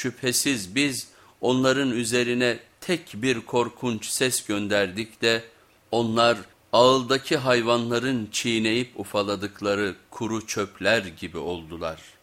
Şüphesiz biz onların üzerine tek bir korkunç ses gönderdik de onlar ağıldaki hayvanların çiğneyip ufaladıkları kuru çöpler gibi oldular.''